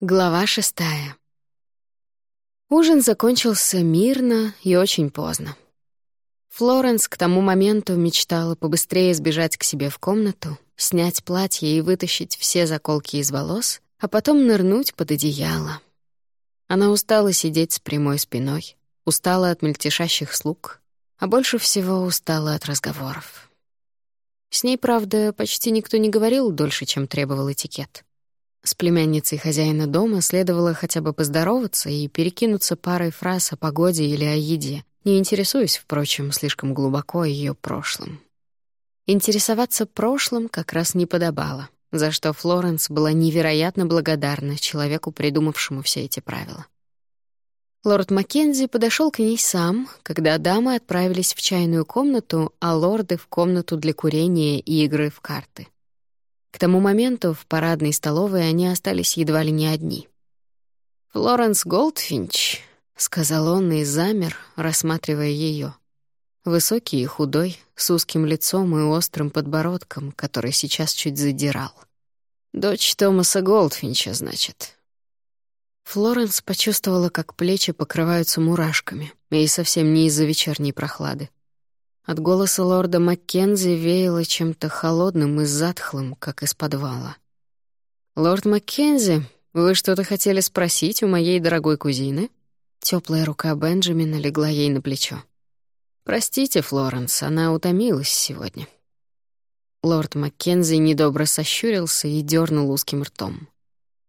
Глава шестая. Ужин закончился мирно и очень поздно. Флоренс к тому моменту мечтала побыстрее сбежать к себе в комнату, снять платье и вытащить все заколки из волос, а потом нырнуть под одеяло. Она устала сидеть с прямой спиной, устала от мельтешащих слуг, а больше всего устала от разговоров. С ней, правда, почти никто не говорил дольше, чем требовал этикет. С племянницей хозяина дома следовало хотя бы поздороваться и перекинуться парой фраз о погоде или о еде, не интересуясь, впрочем, слишком глубоко ее прошлым. Интересоваться прошлым как раз не подобало, за что Флоренс была невероятно благодарна человеку, придумавшему все эти правила. Лорд Маккензи подошел к ней сам, когда дамы отправились в чайную комнату, а лорды — в комнату для курения и игры в карты. К тому моменту в парадной столовой они остались едва ли не одни. «Флоренс Голдфинч», — сказал он и замер, рассматривая ее. Высокий и худой, с узким лицом и острым подбородком, который сейчас чуть задирал. «Дочь Томаса Голдфинча, значит». Флоренс почувствовала, как плечи покрываются мурашками, и совсем не из-за вечерней прохлады. От голоса лорда Маккензи веяло чем-то холодным и затхлым, как из подвала. «Лорд Маккензи, вы что-то хотели спросить у моей дорогой кузины?» Теплая рука Бенджамина легла ей на плечо. «Простите, Флоренс, она утомилась сегодня». Лорд Маккензи недобро сощурился и дернул узким ртом.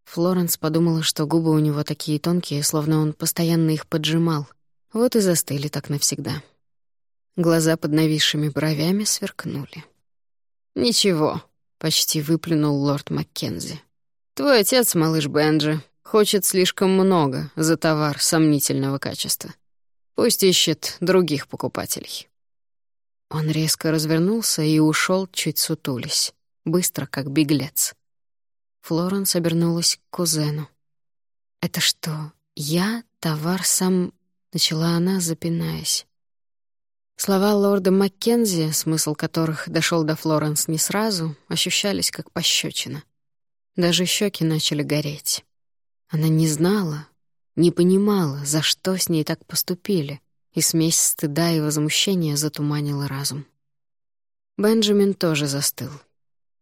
Флоренс подумала, что губы у него такие тонкие, словно он постоянно их поджимал. Вот и застыли так навсегда. Глаза под нависшими бровями сверкнули. «Ничего», — почти выплюнул лорд Маккензи. «Твой отец, малыш Бенджи, хочет слишком много за товар сомнительного качества. Пусть ищет других покупателей». Он резко развернулся и ушел, чуть сутулись, быстро, как беглец. Флоренс обернулась к кузену. «Это что, я товар сам...» — начала она, запинаясь. Слова лорда Маккензи, смысл которых дошел до Флоренс не сразу, ощущались как пощечина. Даже щеки начали гореть. Она не знала, не понимала, за что с ней так поступили, и смесь стыда и возмущения затуманила разум. Бенджамин тоже застыл.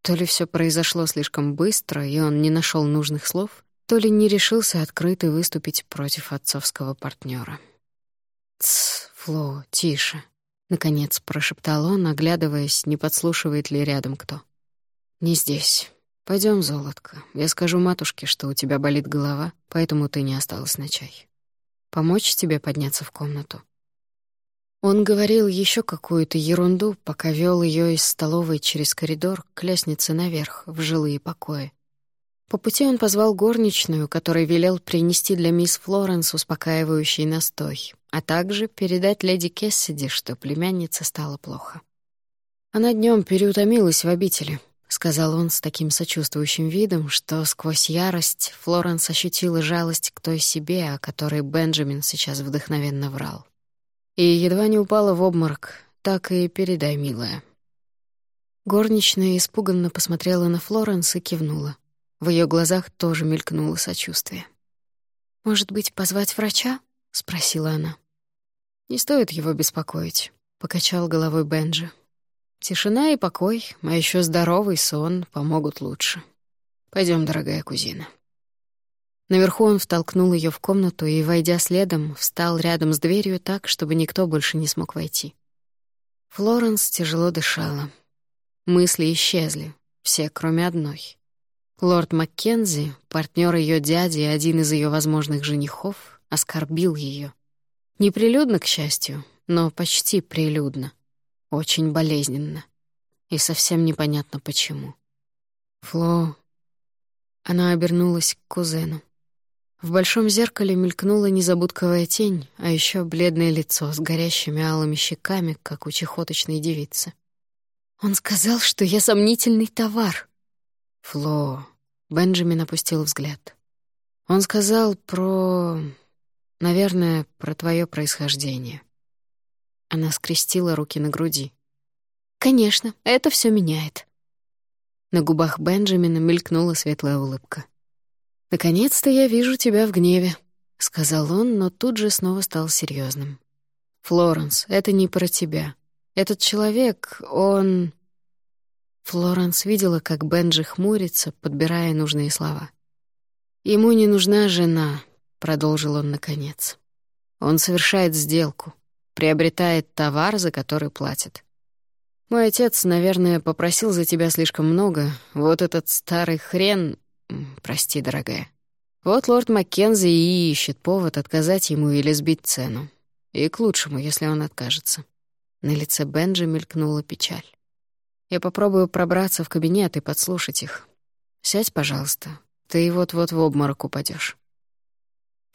То ли все произошло слишком быстро, и он не нашел нужных слов, то ли не решился открыто выступить против отцовского партнера. «Тсс, Фло, тише», Наконец прошептал он, оглядываясь, не подслушивает ли рядом кто. «Не здесь. Пойдем, золотко. Я скажу матушке, что у тебя болит голова, поэтому ты не осталась на чай. Помочь тебе подняться в комнату?» Он говорил еще какую-то ерунду, пока вел ее из столовой через коридор к лестнице наверх, в жилые покои. По пути он позвал горничную, которой велел принести для мисс Флоренс успокаивающий настой, а также передать леди Кессиди, что племяннице стало плохо. «Она днем переутомилась в обители», — сказал он с таким сочувствующим видом, что сквозь ярость Флоренс ощутила жалость к той себе, о которой Бенджамин сейчас вдохновенно врал. И едва не упала в обморок, так и передай, милая. Горничная испуганно посмотрела на Флоренс и кивнула. В ее глазах тоже мелькнуло сочувствие. «Может быть, позвать врача?» — спросила она. «Не стоит его беспокоить», — покачал головой Бенджи. «Тишина и покой, а еще здоровый сон помогут лучше. Пойдем, дорогая кузина». Наверху он втолкнул ее в комнату и, войдя следом, встал рядом с дверью так, чтобы никто больше не смог войти. Флоренс тяжело дышала. Мысли исчезли, все, кроме одной. Лорд Маккензи, партнер ее дяди и один из ее возможных женихов, оскорбил ее. Неприлюдно, к счастью, но почти прилюдно. Очень болезненно. И совсем непонятно почему. Фло... Она обернулась к кузену. В большом зеркале мелькнула незабудковая тень, а еще бледное лицо с горящими алыми щеками, как у чехоточной девицы. «Он сказал, что я сомнительный товар», «Фло...» — Бенджамин опустил взгляд. «Он сказал про... наверное, про твое происхождение». Она скрестила руки на груди. «Конечно, это все меняет». На губах Бенджамина мелькнула светлая улыбка. «Наконец-то я вижу тебя в гневе», — сказал он, но тут же снова стал серьезным. «Флоренс, это не про тебя. Этот человек, он...» Флоренс видела, как Бенджи хмурится, подбирая нужные слова. «Ему не нужна жена», — продолжил он наконец. «Он совершает сделку, приобретает товар, за который платит. Мой отец, наверное, попросил за тебя слишком много. Вот этот старый хрен... Прости, дорогая. Вот лорд Маккензи и ищет повод отказать ему или сбить цену. И к лучшему, если он откажется. На лице Бенджи мелькнула печаль. Я попробую пробраться в кабинет и подслушать их. Сядь, пожалуйста. Ты вот-вот в обморок упадешь.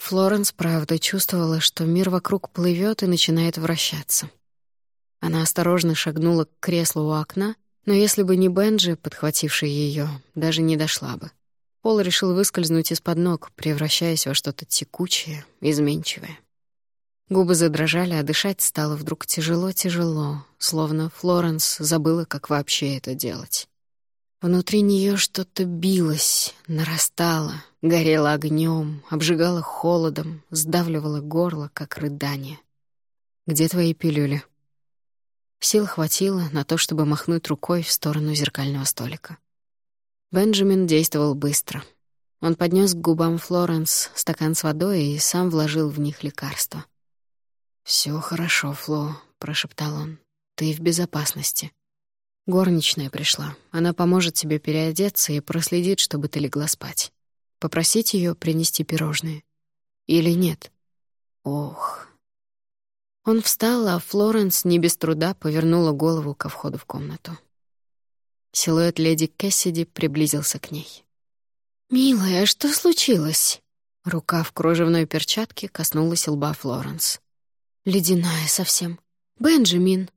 Флоренс, правда, чувствовала, что мир вокруг плывет и начинает вращаться. Она осторожно шагнула к креслу у окна, но если бы не Бенджи, подхвативший ее, даже не дошла бы. Пол решил выскользнуть из-под ног, превращаясь во что-то текучее, изменчивое. Губы задрожали, а дышать стало вдруг тяжело-тяжело, словно Флоренс забыла, как вообще это делать. Внутри нее что-то билось, нарастало, горело огнем, обжигало холодом, сдавливало горло, как рыдание. «Где твои пилюли?» Сил хватило на то, чтобы махнуть рукой в сторону зеркального столика. Бенджамин действовал быстро. Он поднес к губам Флоренс стакан с водой и сам вложил в них лекарство. Все хорошо, Фло», — прошептал он. «Ты в безопасности. Горничная пришла. Она поможет тебе переодеться и проследит, чтобы ты легла спать. Попросить ее принести пирожные. Или нет? Ох, он встал, а Флоренс не без труда повернула голову ко входу в комнату. Силуэт леди Кэссиди приблизился к ней. «Милая, что случилось?» Рука в кружевной перчатке коснулась лба Флоренс. «Ледяная совсем. Бенджамин!»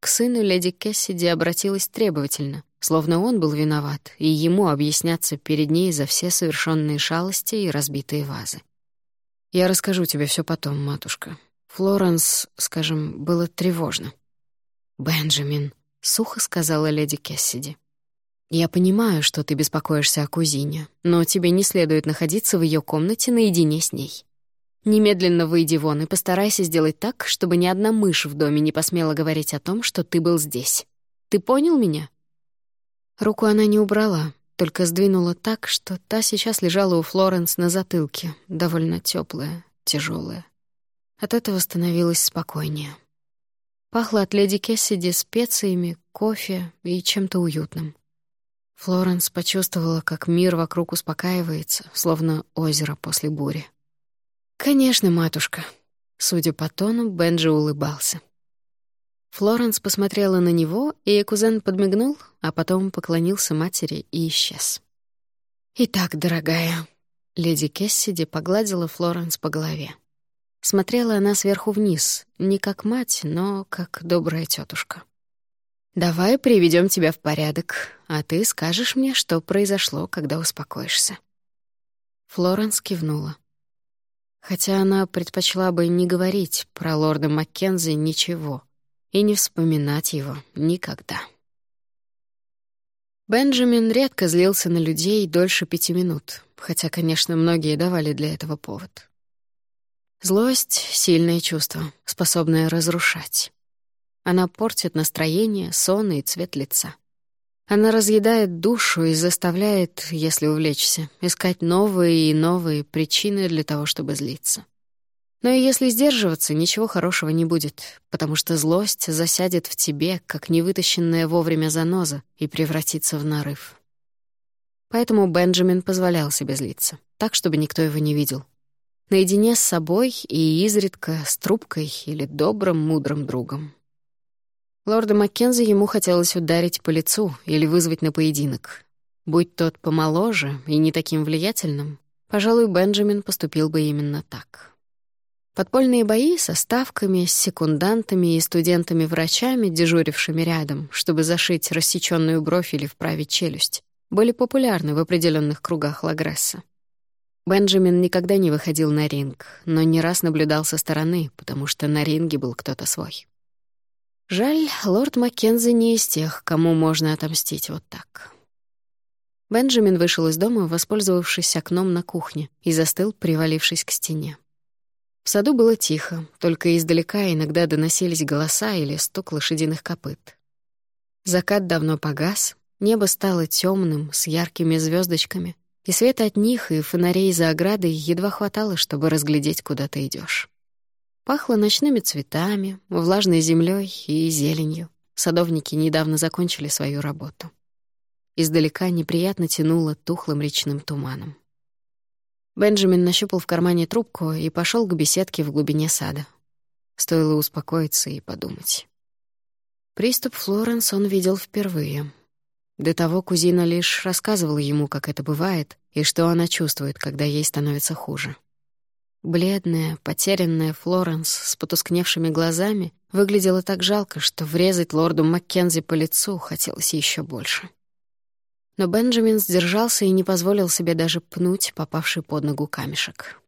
К сыну леди Кэссиди обратилась требовательно, словно он был виноват, и ему объясняться перед ней за все совершенные шалости и разбитые вазы. «Я расскажу тебе все потом, матушка», Флоренс, скажем, было тревожно. «Бенджамин», — сухо сказала леди Кессиди. «Я понимаю, что ты беспокоишься о кузине, но тебе не следует находиться в ее комнате наедине с ней. Немедленно выйди вон и постарайся сделать так, чтобы ни одна мышь в доме не посмела говорить о том, что ты был здесь. Ты понял меня?» Руку она не убрала, только сдвинула так, что та сейчас лежала у Флоренс на затылке, довольно теплая, тяжелая. От этого становилось спокойнее. Пахло от леди Кессиди специями, кофе и чем-то уютным. Флоренс почувствовала, как мир вокруг успокаивается, словно озеро после бури. «Конечно, матушка». Судя по тону, Бенджи улыбался. Флоренс посмотрела на него, и кузен подмигнул, а потом поклонился матери и исчез. «Итак, дорогая», — леди Кессиди погладила Флоренс по голове. Смотрела она сверху вниз, не как мать, но как добрая тетушка. «Давай приведем тебя в порядок, а ты скажешь мне, что произошло, когда успокоишься». Флоренс кивнула. Хотя она предпочла бы не говорить про лорда Маккензи ничего и не вспоминать его никогда. Бенджамин редко злился на людей дольше пяти минут, хотя, конечно, многие давали для этого повод. Злость — сильное чувство, способное разрушать. Она портит настроение, сон и цвет лица. Она разъедает душу и заставляет, если увлечься, искать новые и новые причины для того, чтобы злиться. Но и если сдерживаться, ничего хорошего не будет, потому что злость засядет в тебе, как невытащенная вовремя заноза, и превратится в нарыв. Поэтому Бенджамин позволял себе злиться, так, чтобы никто его не видел, наедине с собой и изредка с трубкой или добрым, мудрым другом. Лорда Маккензи ему хотелось ударить по лицу или вызвать на поединок. Будь тот помоложе и не таким влиятельным, пожалуй, Бенджамин поступил бы именно так. Подпольные бои со ставками, с секундантами и студентами-врачами, дежурившими рядом, чтобы зашить рассечённую бровь или вправить челюсть, были популярны в определенных кругах Лагресса. Бенджамин никогда не выходил на ринг, но не раз наблюдал со стороны, потому что на ринге был кто-то свой. Жаль, лорд Маккензи не из тех, кому можно отомстить вот так. Бенджамин вышел из дома, воспользовавшись окном на кухне, и застыл, привалившись к стене. В саду было тихо, только издалека иногда доносились голоса или стук лошадиных копыт. Закат давно погас, небо стало темным, с яркими звездочками, и света от них и фонарей за оградой едва хватало, чтобы разглядеть, куда ты идешь. Пахло ночными цветами, влажной землей и зеленью. Садовники недавно закончили свою работу. Издалека неприятно тянуло тухлым речным туманом. Бенджамин нащупал в кармане трубку и пошел к беседке в глубине сада. Стоило успокоиться и подумать. Приступ Флоренс он видел впервые. До того кузина лишь рассказывала ему, как это бывает, и что она чувствует, когда ей становится хуже. Бледная, потерянная Флоренс с потускневшими глазами выглядела так жалко, что врезать лорду Маккензи по лицу хотелось еще больше. Но Бенджамин сдержался и не позволил себе даже пнуть попавший под ногу камешек.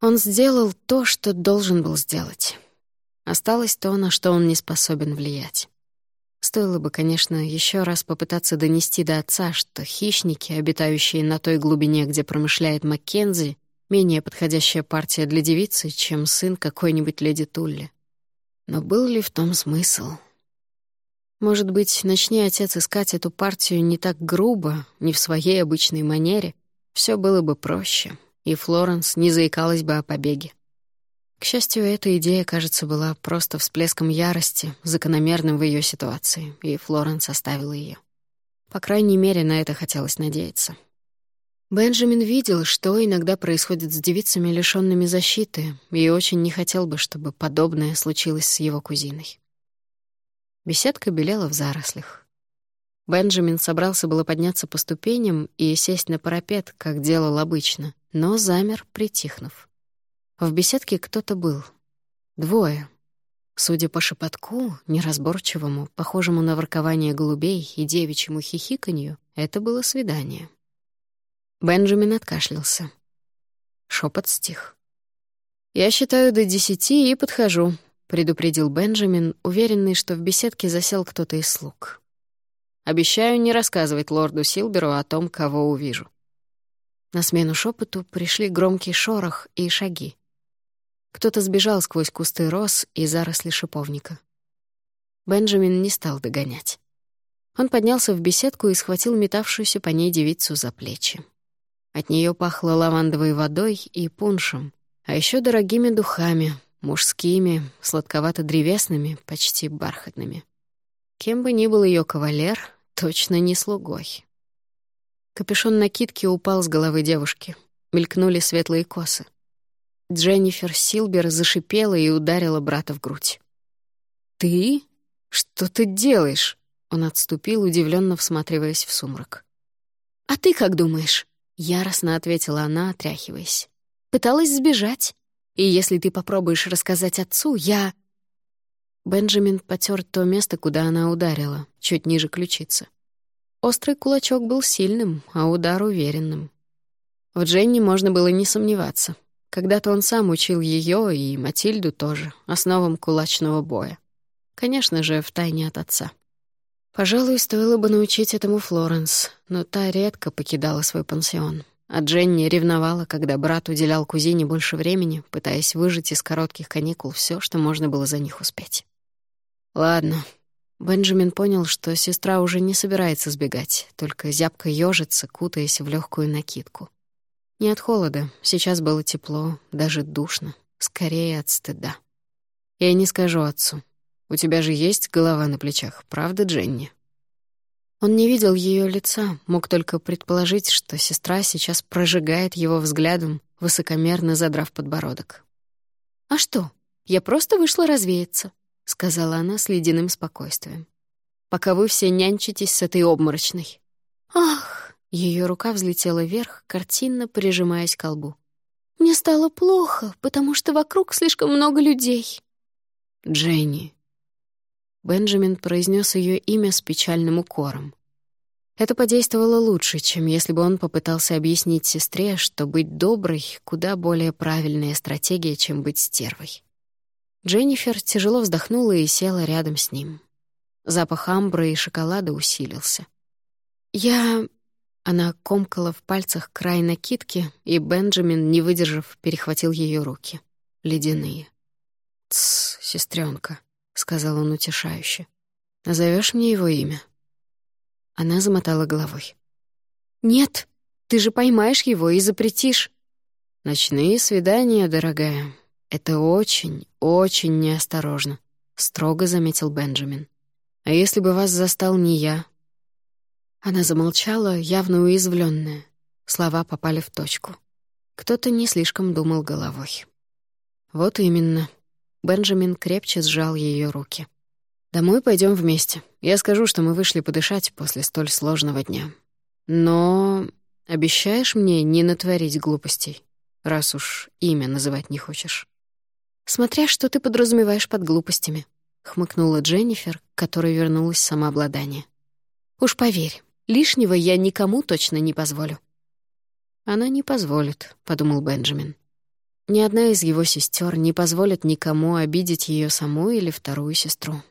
Он сделал то, что должен был сделать. Осталось то, на что он не способен влиять. Стоило бы, конечно, еще раз попытаться донести до отца, что хищники, обитающие на той глубине, где промышляет Маккензи, менее подходящая партия для девицы, чем сын какой-нибудь леди Тулли. Но был ли в том смысл? Может быть, начни отец искать эту партию не так грубо, не в своей обычной манере, все было бы проще, и Флоренс не заикалась бы о побеге. К счастью, эта идея, кажется, была просто всплеском ярости, закономерным в ее ситуации, и Флоренс оставила ее. По крайней мере, на это хотелось надеяться. Бенджамин видел, что иногда происходит с девицами, лишёнными защиты, и очень не хотел бы, чтобы подобное случилось с его кузиной. Беседка белела в зарослях. Бенджамин собрался было подняться по ступеням и сесть на парапет, как делал обычно, но замер, притихнув. В беседке кто-то был. Двое. Судя по шепотку, неразборчивому, похожему на воркование голубей и девичьему хихиканью, это было свидание. Бенджамин откашлялся. Шепот стих. «Я считаю до десяти и подхожу», — предупредил Бенджамин, уверенный, что в беседке засел кто-то из слуг. «Обещаю не рассказывать лорду Силберу о том, кого увижу». На смену шепоту пришли громкий шорох и шаги. Кто-то сбежал сквозь кусты роз и заросли шиповника. Бенджамин не стал догонять. Он поднялся в беседку и схватил метавшуюся по ней девицу за плечи. От нее пахло лавандовой водой и пуншем, а еще дорогими духами, мужскими, сладковато-древесными, почти бархатными. Кем бы ни был ее кавалер, точно не слугой. Капюшон накидки упал с головы девушки. Мелькнули светлые косы. Дженнифер Силбер зашипела и ударила брата в грудь. «Ты? Что ты делаешь?» Он отступил, удивленно всматриваясь в сумрак. «А ты как думаешь?» — яростно ответила она, отряхиваясь. «Пыталась сбежать. И если ты попробуешь рассказать отцу, я...» Бенджамин потер то место, куда она ударила, чуть ниже ключицы. Острый кулачок был сильным, а удар уверенным. В Дженни можно было не сомневаться. Когда-то он сам учил ее и Матильду тоже основам кулачного боя. Конечно же, втайне от отца. Пожалуй, стоило бы научить этому Флоренс, но та редко покидала свой пансион. А Дженни ревновала, когда брат уделял кузине больше времени, пытаясь выжать из коротких каникул все, что можно было за них успеть. Ладно. Бенджамин понял, что сестра уже не собирается сбегать, только зябко ёжится, кутаясь в легкую накидку. Не от холода, сейчас было тепло, даже душно, скорее от стыда. Я не скажу отцу. У тебя же есть голова на плечах, правда, Дженни? Он не видел ее лица, мог только предположить, что сестра сейчас прожигает его взглядом, высокомерно задрав подбородок. «А что? Я просто вышла развеяться», — сказала она с ледяным спокойствием. «Пока вы все нянчитесь с этой обморочной». «Ах!» Ее рука взлетела вверх, картинно прижимаясь к колбу. «Мне стало плохо, потому что вокруг слишком много людей». «Дженни». Бенджамин произнес ее имя с печальным укором. Это подействовало лучше, чем если бы он попытался объяснить сестре, что быть доброй — куда более правильная стратегия, чем быть стервой. Дженнифер тяжело вздохнула и села рядом с ним. Запах амбра и шоколада усилился. «Я... Она комкала в пальцах край накидки, и Бенджамин, не выдержав, перехватил ее руки. Ледяные. «Тсс, сестренка, сказал он утешающе. Назовешь мне его имя?» Она замотала головой. «Нет, ты же поймаешь его и запретишь». «Ночные свидания, дорогая, это очень, очень неосторожно», — строго заметил Бенджамин. «А если бы вас застал не я, она замолчала, явно уязвленная. Слова попали в точку. Кто-то не слишком думал головой. Вот именно. Бенджамин крепче сжал ее руки. «Домой пойдем вместе. Я скажу, что мы вышли подышать после столь сложного дня. Но обещаешь мне не натворить глупостей, раз уж имя называть не хочешь?» «Смотря что ты подразумеваешь под глупостями», — хмыкнула Дженнифер, которой вернулось самообладание. «Уж поверь, Лишнего я никому точно не позволю». «Она не позволит», — подумал Бенджамин. Ни одна из его сестер не позволит никому обидеть ее саму или вторую сестру.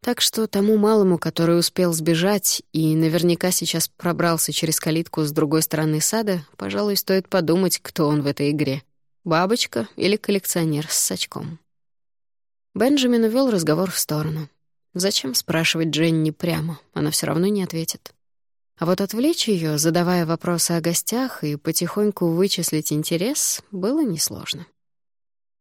Так что тому малому, который успел сбежать и наверняка сейчас пробрался через калитку с другой стороны сада, пожалуй, стоит подумать, кто он в этой игре — бабочка или коллекционер с сачком. Бенджамин увел разговор в сторону. Зачем спрашивать Дженни прямо? Она все равно не ответит. А вот отвлечь ее, задавая вопросы о гостях и потихоньку вычислить интерес, было несложно.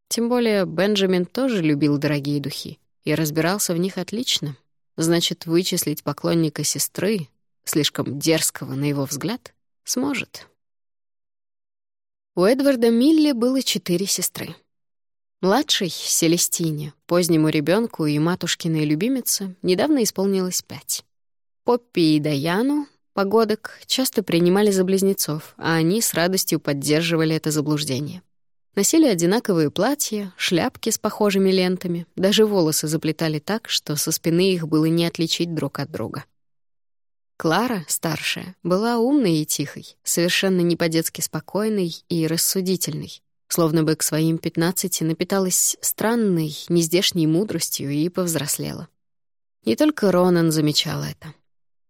Тем более Бенджамин тоже любил дорогие духи и разбирался в них отлично. Значит, вычислить поклонника сестры, слишком дерзкого на его взгляд, сможет. У Эдварда Милли было четыре сестры. Младшей, Селестине, позднему ребенку и матушкиной любимице, недавно исполнилось пять. Поппи и Даяну погодок часто принимали за близнецов, а они с радостью поддерживали это заблуждение. Носили одинаковые платья, шляпки с похожими лентами, даже волосы заплетали так, что со спины их было не отличить друг от друга. Клара, старшая, была умной и тихой, совершенно не по-детски спокойной и рассудительной, словно бы к своим пятнадцати напиталась странной, нездешней мудростью и повзрослела. Не только Ронан замечал это.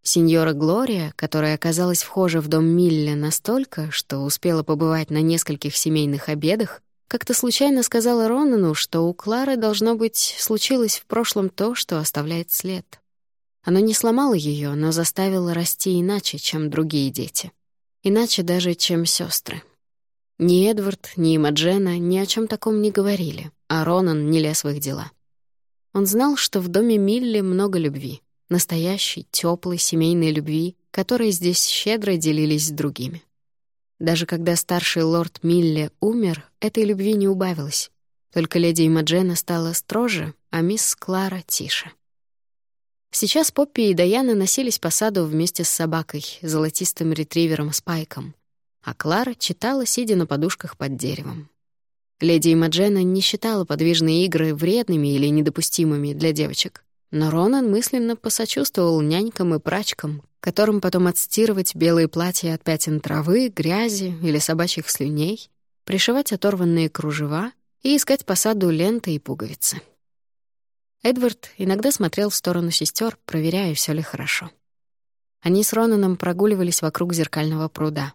Сеньора Глория, которая оказалась вхожа в дом Милля настолько, что успела побывать на нескольких семейных обедах, как-то случайно сказала Ронану, что у Клары, должно быть, случилось в прошлом то, что оставляет след. Оно не сломало ее, но заставило расти иначе, чем другие дети. Иначе даже, чем сестры. Ни Эдвард, ни Имаджена ни о чем таком не говорили, а Ронан не лез в их дела. Он знал, что в доме Милли много любви — настоящей, теплой семейной любви, которые здесь щедро делились с другими. Даже когда старший лорд Милле умер, этой любви не убавилось. Только леди Имаджена стала строже, а мисс Клара — тише. Сейчас Поппи и Даяна носились по саду вместе с собакой, золотистым ретривером Спайком, а Клара читала, сидя на подушках под деревом. Леди Имаджена не считала подвижные игры вредными или недопустимыми для девочек. Но Ронан мысленно посочувствовал нянькам и прачкам, которым потом отстирывать белые платья от пятен травы, грязи или собачьих слюней, пришивать оторванные кружева и искать по саду ленты и пуговицы. Эдвард иногда смотрел в сторону сестер, проверяя, все ли хорошо. Они с Ронаном прогуливались вокруг зеркального пруда.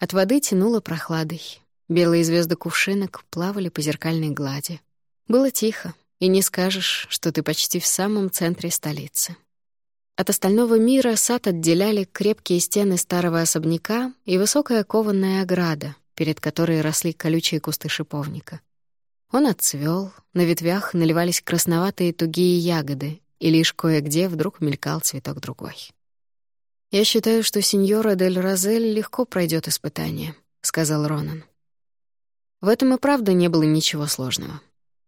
От воды тянуло прохладой. Белые звезды кувшинок плавали по зеркальной глади. Было тихо, и не скажешь, что ты почти в самом центре столицы. От остального мира сад отделяли крепкие стены старого особняка и высокая кованая ограда, перед которой росли колючие кусты шиповника. Он отцвел, на ветвях наливались красноватые тугие ягоды, и лишь кое-где вдруг мелькал цветок другой. «Я считаю, что сеньора Дель Розель легко пройдет испытание», — сказал Ронан. В этом и правда не было ничего сложного.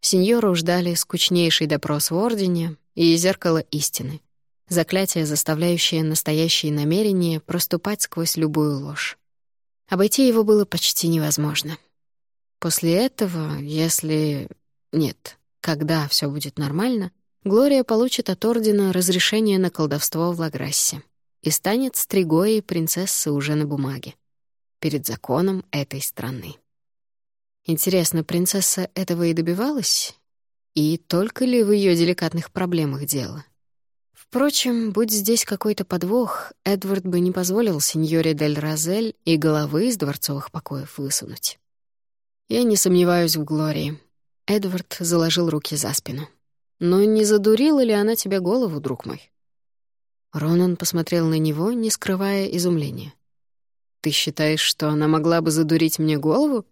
Сеньору ждали скучнейший допрос в Ордене и зеркало истины. Заклятие, заставляющее настоящие намерения проступать сквозь любую ложь. Обойти его было почти невозможно. После этого, если... Нет, когда все будет нормально, Глория получит от Ордена разрешение на колдовство в Лаграссе и станет стригоей принцессы уже на бумаге. Перед законом этой страны. Интересно, принцесса этого и добивалась? И только ли в ее деликатных проблемах дело? Впрочем, будь здесь какой-то подвох, Эдвард бы не позволил сеньоре Дель Розель и головы из дворцовых покоев высунуть. Я не сомневаюсь в Глории. Эдвард заложил руки за спину. Но не задурила ли она тебе голову, друг мой? Ронан посмотрел на него, не скрывая изумления. «Ты считаешь, что она могла бы задурить мне голову?» —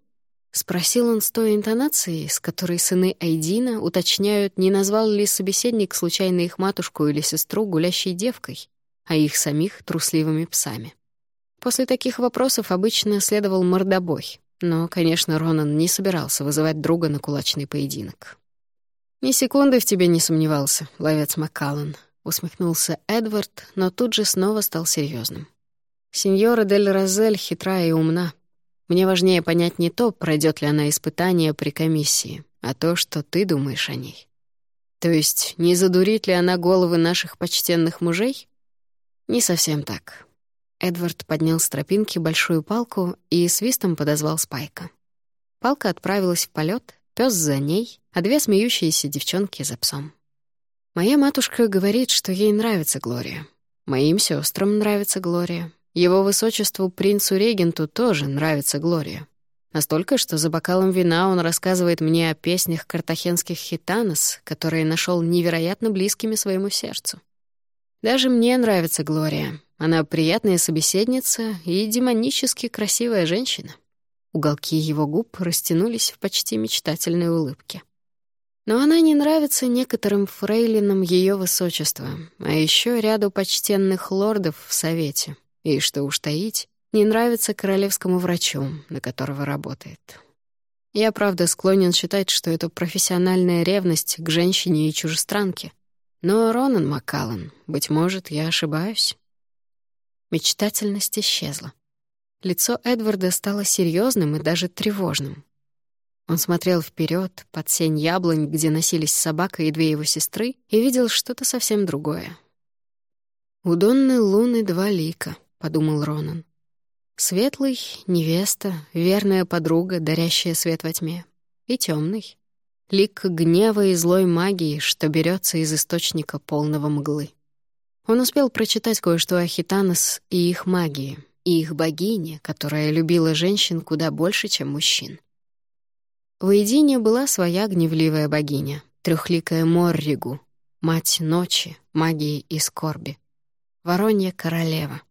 спросил он с той интонацией, с которой сыны Айдина уточняют, не назвал ли собеседник случайно их матушку или сестру гулящей девкой, а их самих — трусливыми псами. После таких вопросов обычно следовал мордобой, но, конечно, Ронан не собирался вызывать друга на кулачный поединок. «Ни секунды в тебе не сомневался, ловец Маккаллан», — усмехнулся Эдвард, но тут же снова стал серьезным. «Сеньора Дель Розель хитрая и умна. Мне важнее понять не то, пройдет ли она испытание при комиссии, а то, что ты думаешь о ней. То есть, не задурит ли она головы наших почтенных мужей? Не совсем так. Эдвард поднял с тропинки большую палку и свистом подозвал Спайка. Палка отправилась в полет, пес за ней, а две смеющиеся девчонки за псом. Моя матушка говорит, что ей нравится Глория. Моим сестрам нравится Глория. Его высочеству принцу-регенту тоже нравится Глория. Настолько, что за бокалом вина он рассказывает мне о песнях картахенских хитанос, которые нашел невероятно близкими своему сердцу. Даже мне нравится Глория. Она приятная собеседница и демонически красивая женщина. Уголки его губ растянулись в почти мечтательной улыбке. Но она не нравится некоторым фрейлинам ее высочества, а еще ряду почтенных лордов в Совете, и, что уж таить, не нравится королевскому врачу, на которого работает. Я, правда, склонен считать, что это профессиональная ревность к женщине и чужестранке. Но Ронан Маккаллан, быть может, я ошибаюсь. Мечтательность исчезла. Лицо Эдварда стало серьезным и даже тревожным. Он смотрел вперед под сень яблонь, где носились собака и две его сестры, и видел что-то совсем другое. У Донны Луны два лика — подумал Ронан. Светлый — невеста, верная подруга, дарящая свет во тьме. И темный — лик гнева и злой магии, что берется из источника полного мглы. Он успел прочитать кое-что о Хитанос и их магии, и их богине, которая любила женщин куда больше, чем мужчин. В Эйдине была своя гневливая богиня, трехликая Морригу, мать ночи, магии и скорби. Воронья королева —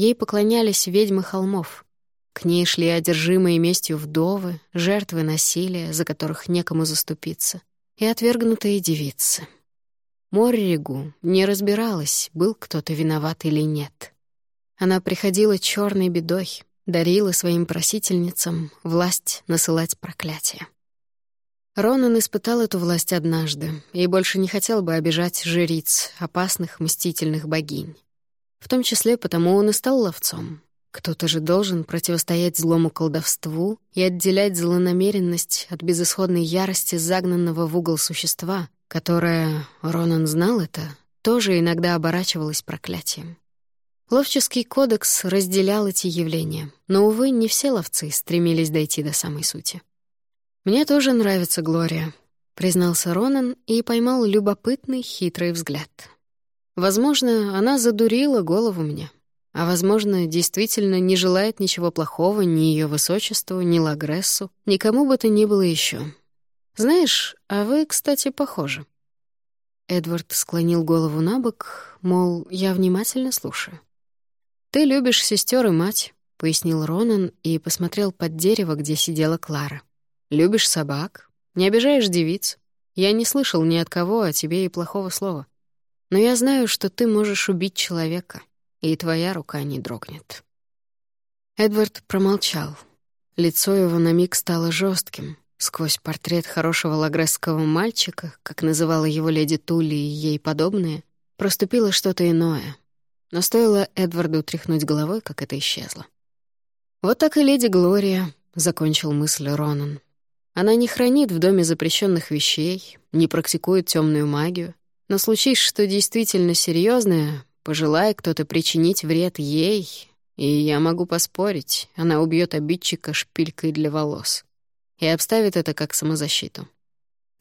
Ей поклонялись ведьмы холмов. К ней шли одержимые местью вдовы, жертвы насилия, за которых некому заступиться, и отвергнутые девицы. Морригу не разбиралась, был кто-то виноват или нет. Она приходила черной бедой, дарила своим просительницам власть насылать проклятия. Ронан испытал эту власть однажды и больше не хотел бы обижать жриц, опасных мстительных богинь. В том числе потому он и стал ловцом. Кто-то же должен противостоять злому колдовству и отделять злонамеренность от безысходной ярости загнанного в угол существа, которое, Ронан знал это, тоже иногда оборачивалось проклятием. Ловческий кодекс разделял эти явления, но, увы, не все ловцы стремились дойти до самой сути. «Мне тоже нравится Глория», — признался Ронан и поймал любопытный, хитрый взгляд. Возможно, она задурила голову мне. А, возможно, действительно не желает ничего плохого ни ее высочеству, ни Лагрессу, никому бы то ни было еще. Знаешь, а вы, кстати, похожи. Эдвард склонил голову на бок, мол, я внимательно слушаю. «Ты любишь сестер и мать», — пояснил Ронан и посмотрел под дерево, где сидела Клара. «Любишь собак, не обижаешь девиц. Я не слышал ни от кого о тебе и плохого слова. Но я знаю, что ты можешь убить человека, и твоя рука не дрогнет». Эдвард промолчал. Лицо его на миг стало жестким. Сквозь портрет хорошего лагресского мальчика, как называла его леди Тули и ей подобные, проступило что-то иное. Но стоило Эдварду тряхнуть головой, как это исчезло. «Вот так и леди Глория», — закончил мысль Ронан. «Она не хранит в доме запрещенных вещей, не практикует темную магию, но случись что действительно серьезное, пожелая кто-то причинить вред ей, и я могу поспорить, она убьет обидчика шпилькой для волос и обставит это как самозащиту.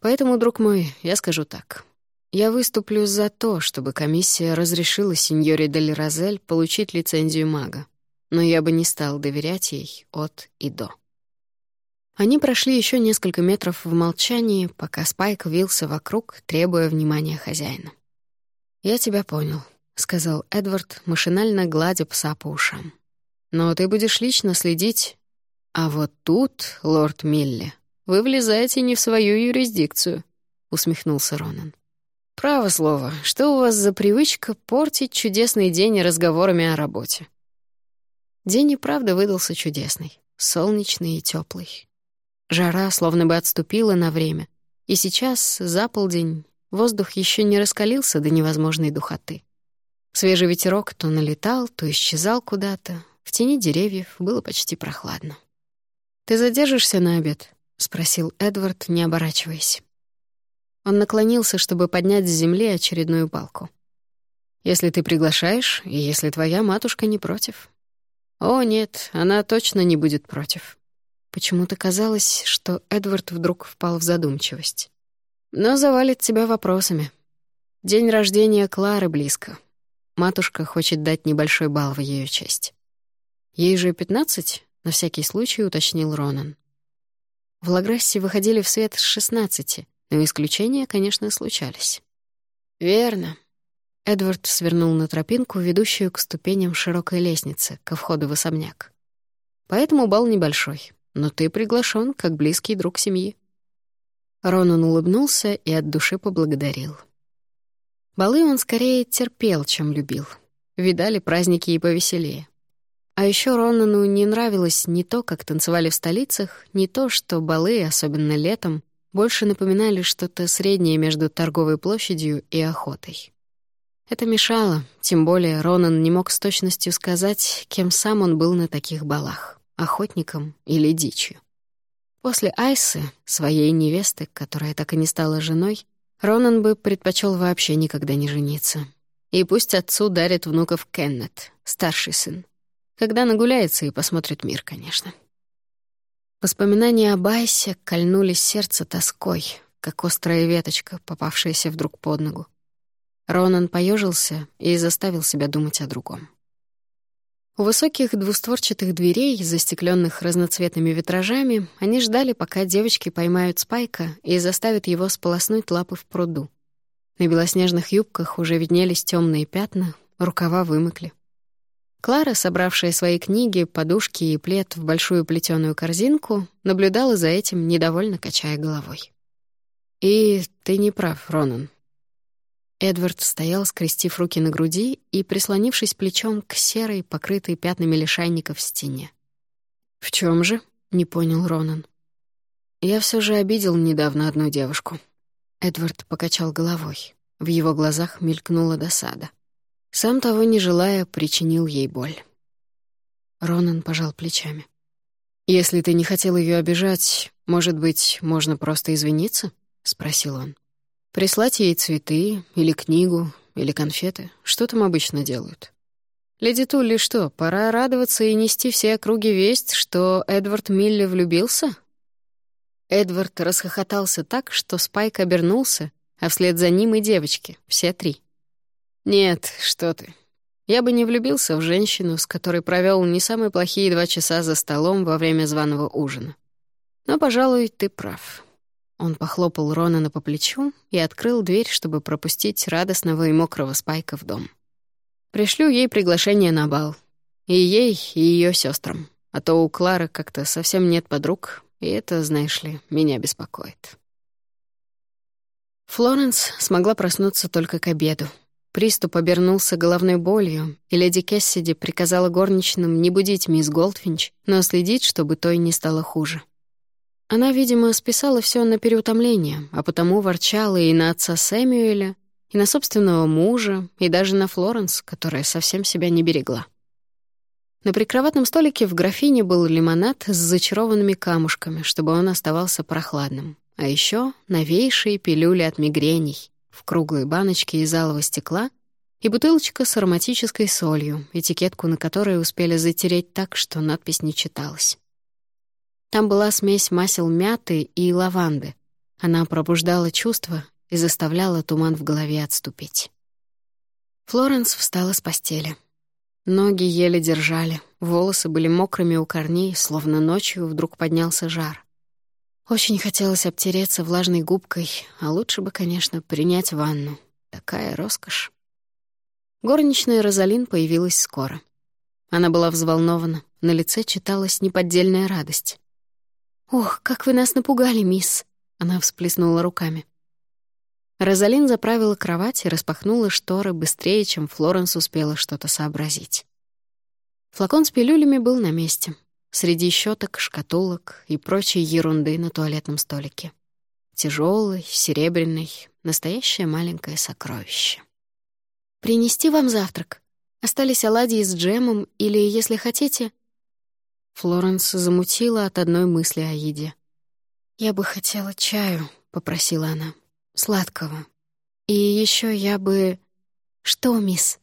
Поэтому, друг мой, я скажу так. Я выступлю за то, чтобы комиссия разрешила сеньоре Дель Розель получить лицензию мага, но я бы не стал доверять ей от и до. Они прошли еще несколько метров в молчании, пока Спайк вился вокруг, требуя внимания хозяина. «Я тебя понял», — сказал Эдвард, машинально гладя пса по ушам. «Но ты будешь лично следить. А вот тут, лорд Милли, вы влезаете не в свою юрисдикцию», — усмехнулся Ронан. «Право слово, что у вас за привычка портить чудесный день разговорами о работе?» День и правда выдался чудесный, солнечный и теплый. Жара словно бы отступила на время, и сейчас, за полдень, воздух еще не раскалился до невозможной духоты. Свежий ветерок то налетал, то исчезал куда-то. В тени деревьев было почти прохладно. «Ты задержишься на обед?» — спросил Эдвард, не оборачиваясь. Он наклонился, чтобы поднять с земли очередную палку. «Если ты приглашаешь, и если твоя матушка не против». «О, нет, она точно не будет против». Почему-то казалось, что Эдвард вдруг впал в задумчивость. Но завалит тебя вопросами. День рождения Клары близко. Матушка хочет дать небольшой бал в ее честь. Ей же пятнадцать, на всякий случай уточнил Ронан. В Лаграссе выходили в свет с шестнадцати, но исключения, конечно, случались. «Верно». Эдвард свернул на тропинку, ведущую к ступеням широкой лестницы, ко входу в особняк. Поэтому бал небольшой но ты приглашен как близкий друг семьи». Ронан улыбнулся и от души поблагодарил. Балы он скорее терпел, чем любил. Видали праздники и повеселее. А еще Ронану не нравилось не то, как танцевали в столицах, не то, что балы, особенно летом, больше напоминали что-то среднее между торговой площадью и охотой. Это мешало, тем более Ронан не мог с точностью сказать, кем сам он был на таких балах охотником или дичью. После Айсы, своей невесты, которая так и не стала женой, Ронан бы предпочел вообще никогда не жениться. И пусть отцу дарит внуков Кеннет, старший сын. Когда нагуляется и посмотрит мир, конечно. Воспоминания об Айсе кольнули сердце тоской, как острая веточка, попавшаяся вдруг под ногу. Ронан поежился и заставил себя думать о другом. У высоких двустворчатых дверей, застекленных разноцветными витражами, они ждали, пока девочки поймают Спайка и заставят его сполоснуть лапы в пруду. На белоснежных юбках уже виднелись темные пятна, рукава вымыкли. Клара, собравшая свои книги, подушки и плед в большую плетеную корзинку, наблюдала за этим, недовольно качая головой. «И ты не прав, Ронан», Эдвард стоял, скрестив руки на груди и прислонившись плечом к серой, покрытой пятнами лишайников стене. «В чем же?» — не понял Ронан. «Я все же обидел недавно одну девушку». Эдвард покачал головой. В его глазах мелькнула досада. Сам того не желая, причинил ей боль. Ронан пожал плечами. «Если ты не хотел ее обижать, может быть, можно просто извиниться?» — спросил он. Прислать ей цветы, или книгу, или конфеты. Что там обычно делают? Леди Тулли что, пора радоваться и нести все округи весть, что Эдвард Милли влюбился? Эдвард расхохотался так, что Спайк обернулся, а вслед за ним и девочки, все три. «Нет, что ты. Я бы не влюбился в женщину, с которой провел не самые плохие два часа за столом во время званого ужина. Но, пожалуй, ты прав. Он похлопал Ронана по плечу и открыл дверь, чтобы пропустить радостного и мокрого Спайка в дом. «Пришлю ей приглашение на бал. И ей, и ее сестрам. А то у Клары как-то совсем нет подруг, и это, знаешь ли, меня беспокоит». Флоренс смогла проснуться только к обеду. Приступ обернулся головной болью, и леди Кессиди приказала горничным не будить мисс Голдфинч, но следить, чтобы той не стало хуже. Она, видимо, списала все на переутомление, а потому ворчала и на отца Сэмюэля, и на собственного мужа, и даже на Флоренс, которая совсем себя не берегла. На прикроватном столике в графине был лимонад с зачарованными камушками, чтобы он оставался прохладным. А еще новейшие пилюли от мигрений в круглой баночке из алого стекла и бутылочка с ароматической солью, этикетку на которой успели затереть так, что надпись не читалась. Там была смесь масел мяты и лаванды. Она пробуждала чувства и заставляла туман в голове отступить. Флоренс встала с постели. Ноги еле держали, волосы были мокрыми у корней, словно ночью вдруг поднялся жар. Очень хотелось обтереться влажной губкой, а лучше бы, конечно, принять ванну. Такая роскошь. Горничная Розалин появилась скоро. Она была взволнована, на лице читалась неподдельная радость. «Ох, как вы нас напугали, мисс!» Она всплеснула руками. Розалин заправила кровать и распахнула шторы быстрее, чем Флоренс успела что-то сообразить. Флакон с пилюлями был на месте, среди щеток, шкатулок и прочей ерунды на туалетном столике. Тяжелый, серебряный, настоящее маленькое сокровище. «Принести вам завтрак? Остались оладьи с джемом или, если хотите...» Флоренс замутила от одной мысли о еде. «Я бы хотела чаю», — попросила она сладкого. И еще я бы... Что, мисс?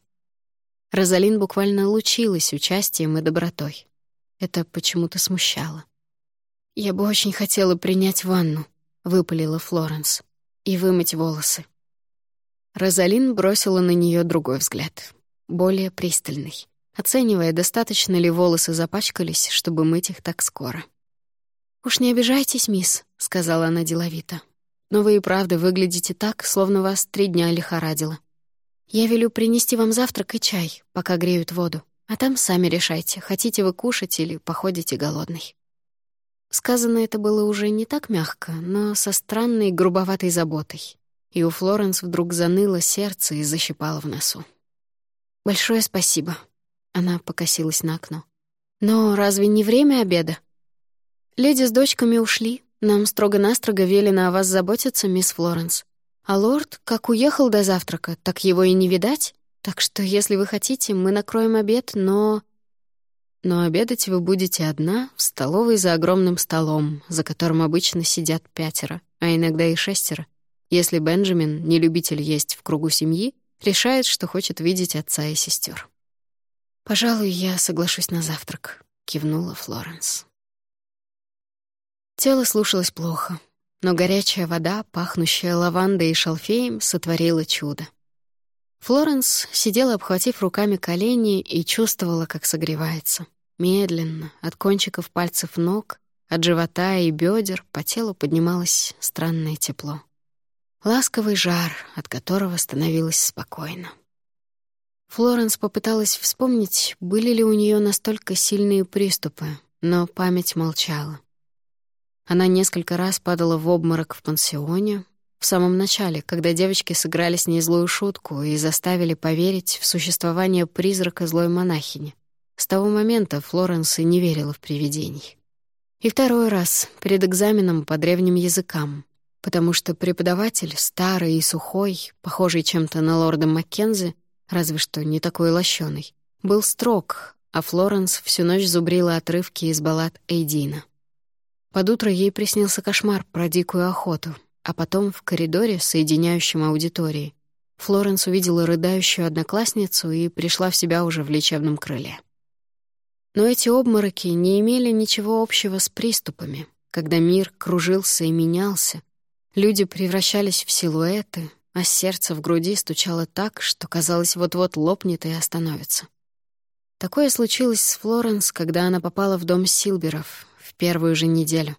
Розалин буквально лучилась участием и добротой. Это почему-то смущало. «Я бы очень хотела принять ванну», — выпалила Флоренс, «и вымыть волосы». Розалин бросила на нее другой взгляд, более пристальный, оценивая, достаточно ли волосы запачкались, чтобы мыть их так скоро. «Уж не обижайтесь, мисс», — сказала она деловито но вы и правда выглядите так, словно вас три дня лихорадило. Я велю принести вам завтрак и чай, пока греют воду, а там сами решайте, хотите вы кушать или походите голодный». Сказано это было уже не так мягко, но со странной грубоватой заботой. И у Флоренс вдруг заныло сердце и защипало в носу. «Большое спасибо», — она покосилась на окно. «Но разве не время обеда?» Леди с дочками ушли, нам строго-настрого велено о вас заботиться, мисс Флоренс. А лорд, как уехал до завтрака, так его и не видать. Так что, если вы хотите, мы накроем обед, но... Но обедать вы будете одна в столовой за огромным столом, за которым обычно сидят пятеро, а иногда и шестеро. Если Бенджамин, не любитель есть в кругу семьи, решает, что хочет видеть отца и сестер. «Пожалуй, я соглашусь на завтрак», — кивнула Флоренс. Тело слушалось плохо, но горячая вода, пахнущая лавандой и шалфеем, сотворила чудо. Флоренс сидела, обхватив руками колени, и чувствовала, как согревается. Медленно, от кончиков пальцев ног, от живота и бедер по телу поднималось странное тепло. Ласковый жар, от которого становилось спокойно. Флоренс попыталась вспомнить, были ли у нее настолько сильные приступы, но память молчала. Она несколько раз падала в обморок в пансионе, в самом начале, когда девочки сыграли с ней злую шутку и заставили поверить в существование призрака злой монахини. С того момента Флоренс и не верила в привидений. И второй раз, перед экзаменом по древним языкам, потому что преподаватель, старый и сухой, похожий чем-то на лорда Маккензи, разве что не такой лощеный, был строг, а Флоренс всю ночь зубрила отрывки из баллад Эйдина. Под утро ей приснился кошмар про дикую охоту, а потом в коридоре, соединяющем аудитории, Флоренс увидела рыдающую одноклассницу и пришла в себя уже в лечебном крыле. Но эти обмороки не имели ничего общего с приступами, когда мир кружился и менялся, люди превращались в силуэты, а сердце в груди стучало так, что казалось вот-вот лопнет и остановится. Такое случилось с Флоренс, когда она попала в дом Силберов, в первую же неделю.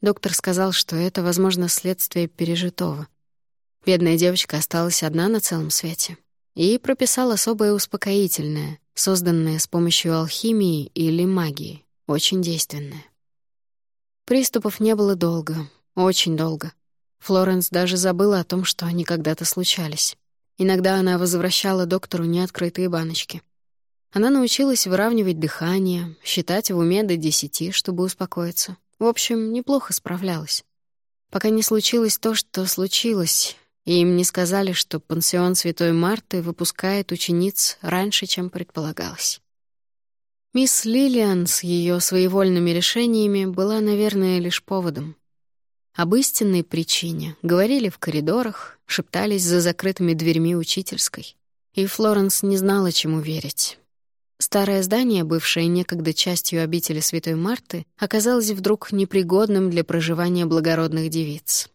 Доктор сказал, что это, возможно, следствие пережитого. Бедная девочка осталась одна на целом свете и прописал особое успокоительное, созданное с помощью алхимии или магии, очень действенное. Приступов не было долго, очень долго. Флоренс даже забыла о том, что они когда-то случались. Иногда она возвращала доктору неоткрытые баночки — она научилась выравнивать дыхание, считать в уме до десяти, чтобы успокоиться. В общем, неплохо справлялась. Пока не случилось то, что случилось, и им не сказали, что пансион Святой Марты выпускает учениц раньше, чем предполагалось. Мисс Лилиан с ее своевольными решениями была, наверное, лишь поводом. Об истинной причине говорили в коридорах, шептались за закрытыми дверьми учительской. И Флоренс не знала, чему верить. Старое здание, бывшее некогда частью обители Святой Марты, оказалось вдруг непригодным для проживания благородных девиц.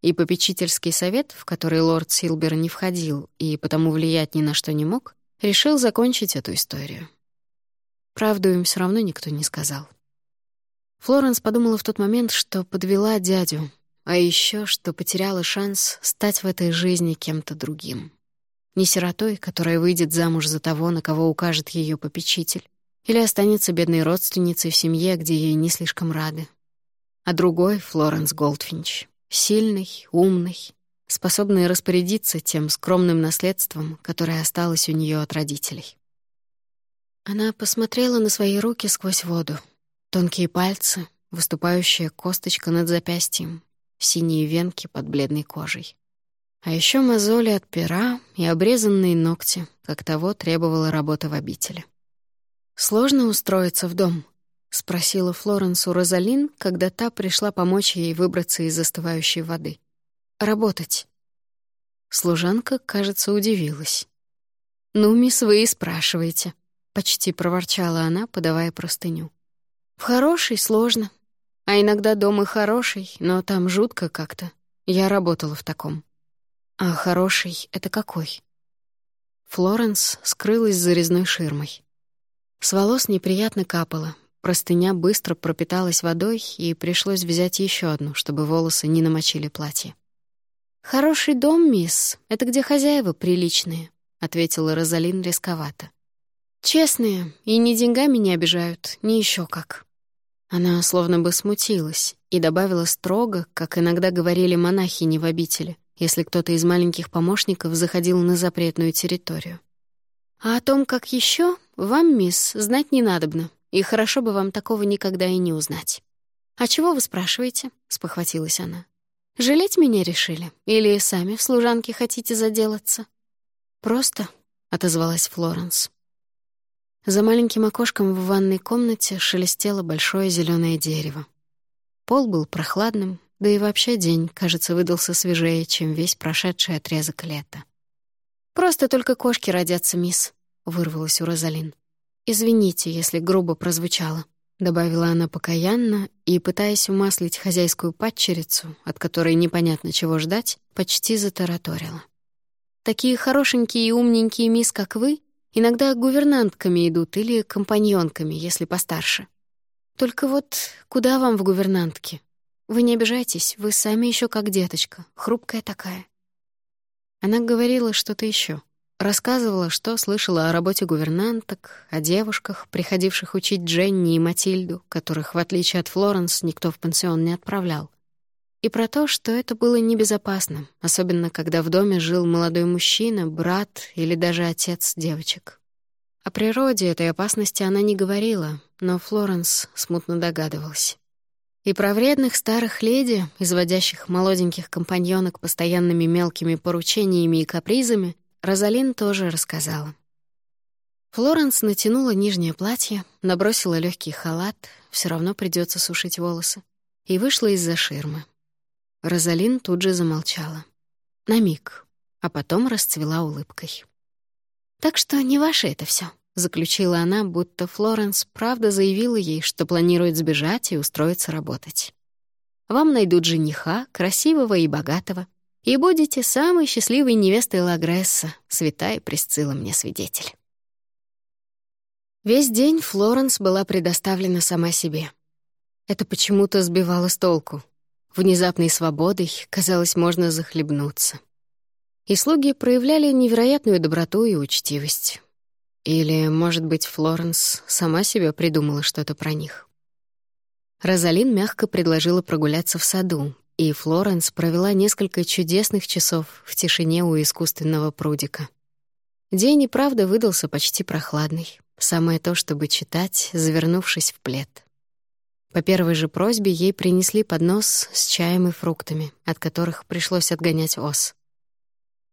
и попечительский совет, в который лорд Силбер не входил и потому влиять ни на что не мог, решил закончить эту историю. Правду им все равно никто не сказал. Флоренс подумала в тот момент, что подвела дядю, а еще что потеряла шанс стать в этой жизни кем-то другим. Не сиротой, которая выйдет замуж за того, на кого укажет ее попечитель, или останется бедной родственницей в семье, где ей не слишком рады. А другой — Флоренс Голдфинч. Сильный, умный, способный распорядиться тем скромным наследством, которое осталось у нее от родителей. Она посмотрела на свои руки сквозь воду. Тонкие пальцы, выступающая косточка над запястьем, синие венки под бледной кожей. А еще мозоли от пера и обрезанные ногти, как того требовала работа в обители. «Сложно устроиться в дом?» — спросила Флоренс у Розалин, когда та пришла помочь ей выбраться из застывающей воды. «Работать». Служанка, кажется, удивилась. «Ну, мисс, вы и спрашиваете», — почти проворчала она, подавая простыню. «В хороший сложно. А иногда дом и хороший, но там жутко как-то. Я работала в таком». «А хороший — это какой?» Флоренс скрылась за резной ширмой. С волос неприятно капало, простыня быстро пропиталась водой, и пришлось взять еще одну, чтобы волосы не намочили платье. «Хороший дом, мисс, это где хозяева приличные», — ответила Розалин рисковато. «Честные, и ни деньгами не обижают, ни еще как». Она словно бы смутилась и добавила строго, как иногда говорили монахини в обители если кто-то из маленьких помощников заходил на запретную территорию. А о том, как еще, вам, мисс, знать не надобно, и хорошо бы вам такого никогда и не узнать. «А чего вы спрашиваете?» — спохватилась она. «Жалеть меня решили? Или сами в служанке хотите заделаться?» «Просто», — отозвалась Флоренс. За маленьким окошком в ванной комнате шелестело большое зеленое дерево. Пол был прохладным, да и вообще день, кажется, выдался свежее, чем весь прошедший отрезок лета. «Просто только кошки родятся, мисс», — вырвалась у Розалин. «Извините, если грубо прозвучало», — добавила она покаянно и, пытаясь умаслить хозяйскую падчерицу, от которой непонятно чего ждать, почти затараторила. «Такие хорошенькие и умненькие мисс, как вы, иногда гувернантками идут или компаньонками, если постарше. Только вот куда вам в гувернантке? Вы не обижайтесь, вы сами еще как деточка, хрупкая такая». Она говорила что-то еще, Рассказывала, что слышала о работе гувернанток, о девушках, приходивших учить Дженни и Матильду, которых, в отличие от Флоренс, никто в пансион не отправлял. И про то, что это было небезопасно, особенно когда в доме жил молодой мужчина, брат или даже отец девочек. О природе этой опасности она не говорила, но Флоренс смутно догадывалась. И про вредных старых леди, изводящих молоденьких компаньонок постоянными мелкими поручениями и капризами, Розалин тоже рассказала. Флоренс натянула нижнее платье, набросила легкий халат, все равно придется сушить волосы, и вышла из-за ширмы. Розалин тут же замолчала. На миг, а потом расцвела улыбкой. «Так что не ваше это все, — заключила она, будто Флоренс правда заявила ей, что планирует сбежать и устроиться работать. «Вам найдут жениха, красивого и богатого, и будете самой счастливой невестой Лагресса, святая Присцилла мне свидетель». Весь день Флоренс была предоставлена сама себе. Это почему-то сбивало с толку. Внезапной свободой, казалось, можно захлебнуться. И слуги проявляли невероятную доброту и учтивость. Или, может быть, Флоренс сама себе придумала что-то про них. Розалин мягко предложила прогуляться в саду, и Флоренс провела несколько чудесных часов в тишине у искусственного прудика. День и правда выдался почти прохладный. Самое то, чтобы читать, завернувшись в плед. По первой же просьбе ей принесли поднос с чаем и фруктами, от которых пришлось отгонять ос.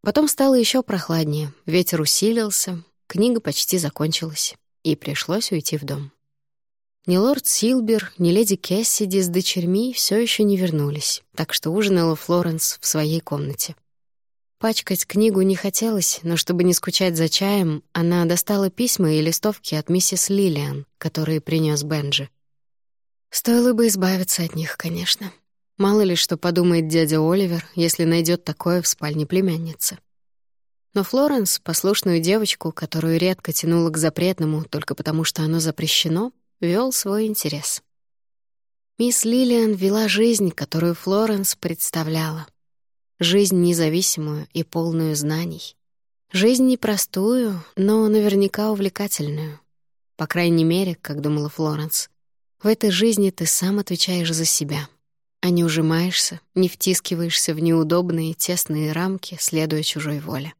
Потом стало еще прохладнее, ветер усилился, Книга почти закончилась, и пришлось уйти в дом. Ни лорд Силбер, ни леди Кэссиди с дочерьми все еще не вернулись, так что ужинала Флоренс в своей комнате. Пачкать книгу не хотелось, но чтобы не скучать за чаем, она достала письма и листовки от миссис Лилиан, которые принес Бенджи. Стоило бы избавиться от них, конечно. Мало ли что подумает дядя Оливер, если найдет такое в спальне племянницы. Но Флоренс, послушную девочку, которую редко тянуло к запретному только потому, что оно запрещено, вел свой интерес. Мисс Лилиан вела жизнь, которую Флоренс представляла. Жизнь независимую и полную знаний. Жизнь непростую, но наверняка увлекательную. По крайней мере, как думала Флоренс, в этой жизни ты сам отвечаешь за себя, а не ужимаешься, не втискиваешься в неудобные тесные рамки, следуя чужой воле.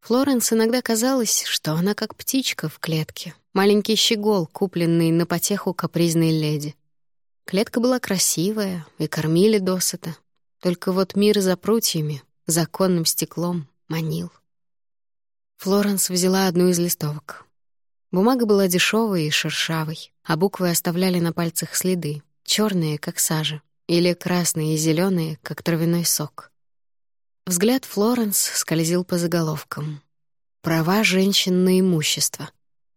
Флоренс иногда казалось, что она как птичка в клетке, маленький щегол, купленный на потеху капризной леди. Клетка была красивая, и кормили досыта. Только вот мир за прутьями, законным стеклом, манил. Флоренс взяла одну из листовок. Бумага была дешевой и шершавой, а буквы оставляли на пальцах следы, черные, как сажа, или красные и зеленые, как травяной сок. Взгляд Флоренс скользил по заголовкам. «Права женщин на имущество.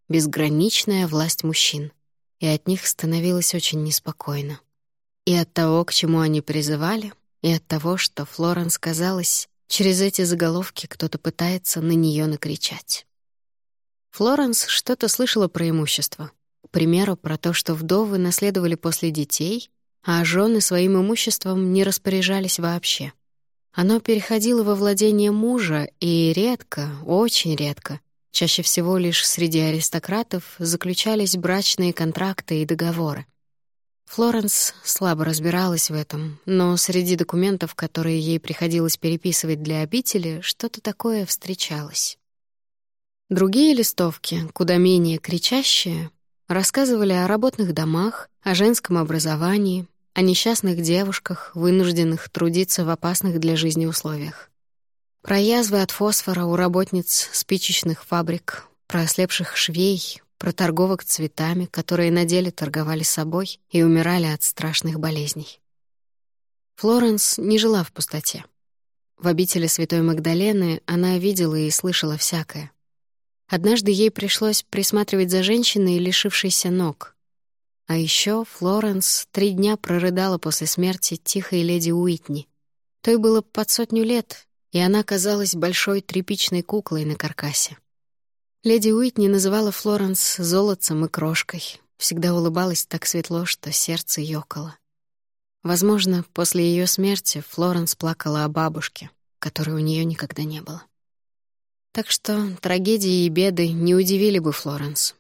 Безграничная власть мужчин». И от них становилось очень неспокойно. И от того, к чему они призывали, и от того, что Флоренс казалось, через эти заголовки кто-то пытается на нее накричать. Флоренс что-то слышала про имущество. К примеру, про то, что вдовы наследовали после детей, а жены своим имуществом не распоряжались вообще — оно переходило во владение мужа, и редко, очень редко, чаще всего лишь среди аристократов, заключались брачные контракты и договоры. Флоренс слабо разбиралась в этом, но среди документов, которые ей приходилось переписывать для обители, что-то такое встречалось. Другие листовки, куда менее кричащие, рассказывали о работных домах, о женском образовании, о несчастных девушках, вынужденных трудиться в опасных для жизни условиях. Про язвы от фосфора у работниц спичечных фабрик, про ослепших швей, про торговок цветами, которые на деле торговали собой и умирали от страшных болезней. Флоренс не жила в пустоте. В обители Святой Магдалены она видела и слышала всякое. Однажды ей пришлось присматривать за женщиной, лишившейся ног, а еще Флоренс три дня прорыдала после смерти тихой леди Уитни. Той было под сотню лет, и она казалась большой тряпичной куклой на каркасе. Леди Уитни называла Флоренс золотцем и крошкой, всегда улыбалась так светло, что сердце ёкало. Возможно, после ее смерти Флоренс плакала о бабушке, которой у нее никогда не было. Так что трагедии и беды не удивили бы Флоренс.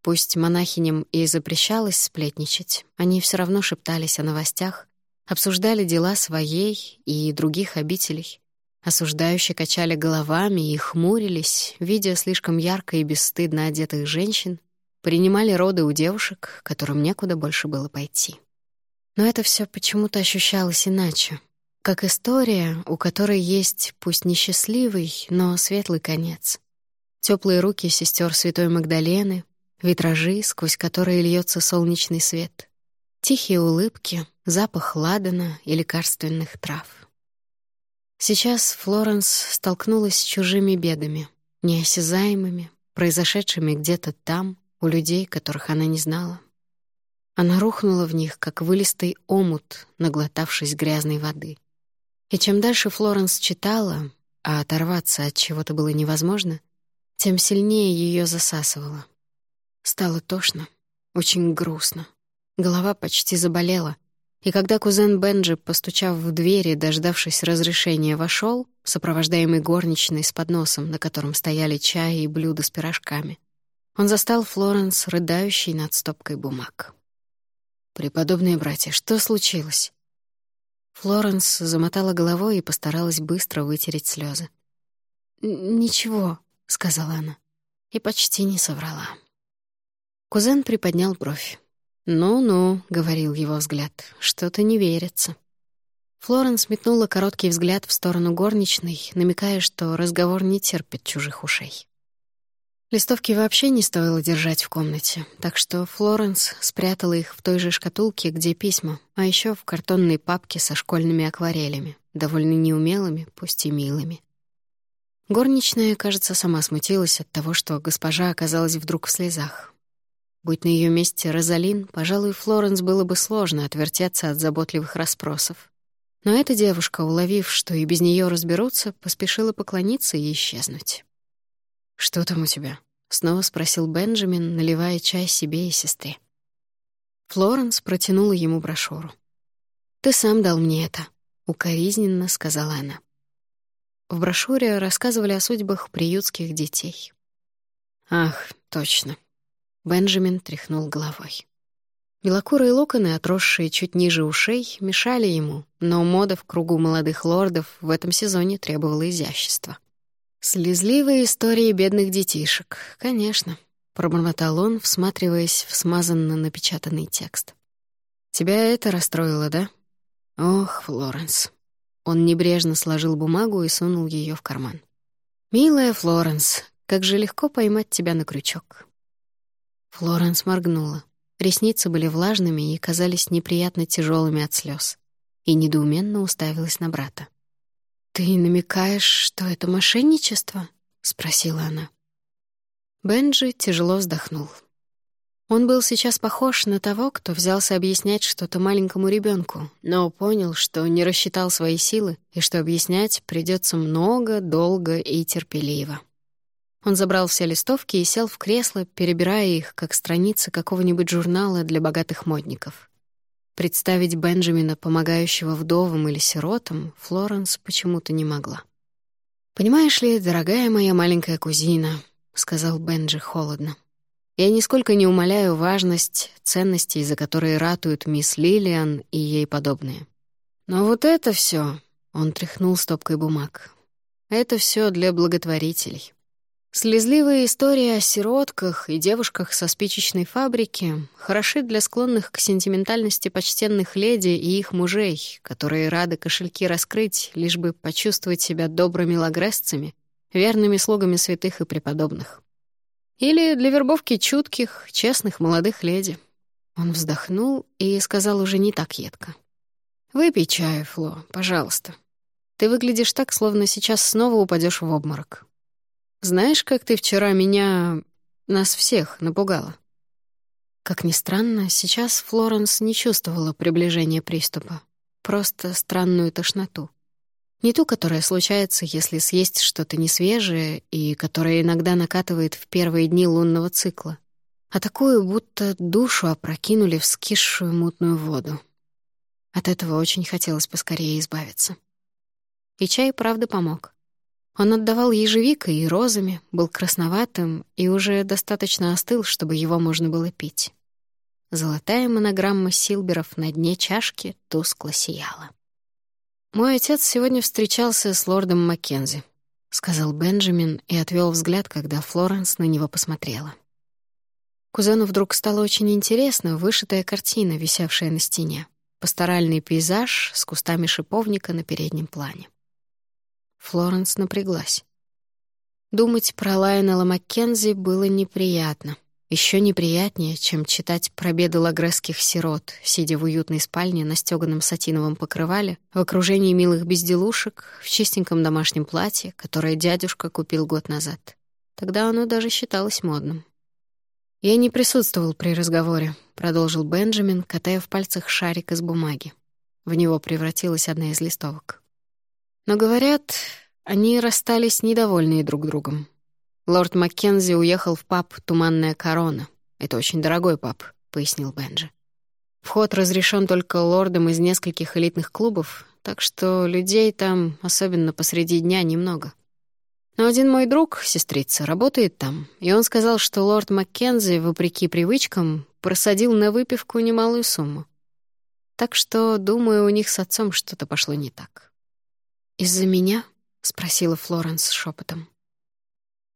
Пусть монахиням и запрещалось сплетничать, они все равно шептались о новостях, обсуждали дела своей и других обителей. Осуждающие качали головами и хмурились, видя слишком ярко и бесстыдно одетых женщин, принимали роды у девушек, которым некуда больше было пойти. Но это все почему-то ощущалось иначе, как история, у которой есть пусть несчастливый, но светлый конец. Теплые руки сестер Святой Магдалены, витражи, сквозь которые льется солнечный свет, тихие улыбки, запах ладана и лекарственных трав. Сейчас Флоренс столкнулась с чужими бедами, неосязаемыми, произошедшими где-то там, у людей, которых она не знала. Она рухнула в них, как вылистый омут, наглотавшись грязной воды. И чем дальше Флоренс читала, а оторваться от чего-то было невозможно, тем сильнее ее засасывало — Стало тошно, очень грустно. Голова почти заболела. И когда кузен Бенджи, постучав в дверь и дождавшись разрешения, вошел, сопровождаемый горничной с подносом, на котором стояли чай и блюда с пирожками, он застал Флоренс, рыдающей над стопкой бумаг. «Преподобные братья, что случилось?» Флоренс замотала головой и постаралась быстро вытереть слезы. «Ничего», — сказала она, и почти не соврала. Кузен приподнял бровь. «Ну-ну», — говорил его взгляд, — «что-то не верится». Флоренс метнула короткий взгляд в сторону горничной, намекая, что разговор не терпит чужих ушей. Листовки вообще не стоило держать в комнате, так что Флоренс спрятала их в той же шкатулке, где письма, а еще в картонной папке со школьными акварелями, довольно неумелыми, пусть и милыми. Горничная, кажется, сама смутилась от того, что госпожа оказалась вдруг в слезах. Будь на ее месте Розалин, пожалуй, Флоренс было бы сложно отвертеться от заботливых расспросов. Но эта девушка, уловив, что и без нее разберутся, поспешила поклониться и исчезнуть. «Что там у тебя?» — снова спросил Бенджамин, наливая чай себе и сестре. Флоренс протянула ему брошюру. «Ты сам дал мне это», — укоризненно сказала она. В брошюре рассказывали о судьбах приютских детей. «Ах, точно». Бенджамин тряхнул головой. Белокурые локоны, отросшие чуть ниже ушей, мешали ему, но мода в кругу молодых лордов в этом сезоне требовала изящества. «Слезливые истории бедных детишек, конечно», — пробормотал он, всматриваясь в смазанно напечатанный текст. «Тебя это расстроило, да?» «Ох, Флоренс». Он небрежно сложил бумагу и сунул ее в карман. «Милая Флоренс, как же легко поймать тебя на крючок». Флоренс моргнула. Ресницы были влажными и казались неприятно тяжелыми от слез, и недоуменно уставилась на брата. «Ты намекаешь, что это мошенничество?» — спросила она. Бенджи тяжело вздохнул. Он был сейчас похож на того, кто взялся объяснять что-то маленькому ребенку, но понял, что не рассчитал свои силы и что объяснять придется много, долго и терпеливо. Он забрал все листовки и сел в кресло, перебирая их, как страницы какого-нибудь журнала для богатых модников. Представить Бенджамина, помогающего вдовам или сиротам, Флоренс почему-то не могла. «Понимаешь ли, дорогая моя маленькая кузина», — сказал Бенджи холодно, «я нисколько не умоляю важность ценностей, за которые ратуют мисс Лилиан и ей подобные. Но вот это все, он тряхнул стопкой бумаг, — это все для благотворителей. Слезливые истории о сиротках и девушках со спичечной фабрики хороши для склонных к сентиментальности почтенных леди и их мужей, которые рады кошельки раскрыть, лишь бы почувствовать себя добрыми лагресцами, верными слугами святых и преподобных. Или для вербовки чутких, честных молодых леди. Он вздохнул и сказал уже не так едко. «Выпей чаю, Фло, пожалуйста. Ты выглядишь так, словно сейчас снова упадешь в обморок. Знаешь, как ты вчера меня... нас всех напугала?» Как ни странно, сейчас Флоренс не чувствовала приближения приступа. Просто странную тошноту. Не ту, которая случается, если съесть что-то несвежее и которая иногда накатывает в первые дни лунного цикла, а такую, будто душу опрокинули в скисшую мутную воду. От этого очень хотелось поскорее избавиться. И чай, правда, помог. Он отдавал ежевикой и розами, был красноватым и уже достаточно остыл, чтобы его можно было пить. Золотая монограмма Силберов на дне чашки тускло сияла. «Мой отец сегодня встречался с лордом Маккензи», — сказал Бенджамин и отвел взгляд, когда Флоренс на него посмотрела. Кузену вдруг стало очень интересно вышитая картина, висевшая на стене. Пасторальный пейзаж с кустами шиповника на переднем плане. Флоренс напряглась. Думать про Лайонела Маккензи было неприятно. Еще неприятнее, чем читать про беды лагресских сирот, сидя в уютной спальне на стёганом сатиновом покрывале, в окружении милых безделушек, в чистеньком домашнем платье, которое дядюшка купил год назад. Тогда оно даже считалось модным. «Я не присутствовал при разговоре», — продолжил Бенджамин, катая в пальцах шарик из бумаги. В него превратилась одна из листовок. Но, говорят, они расстались недовольные друг другом. Лорд Маккензи уехал в паб «Туманная корона». Это очень дорогой паб, — пояснил Бенджи. Вход разрешен только лордам из нескольких элитных клубов, так что людей там, особенно посреди дня, немного. Но один мой друг, сестрица, работает там, и он сказал, что лорд Маккензи, вопреки привычкам, просадил на выпивку немалую сумму. Так что, думаю, у них с отцом что-то пошло не так. «Из-за меня?» — спросила Флоренс шепотом.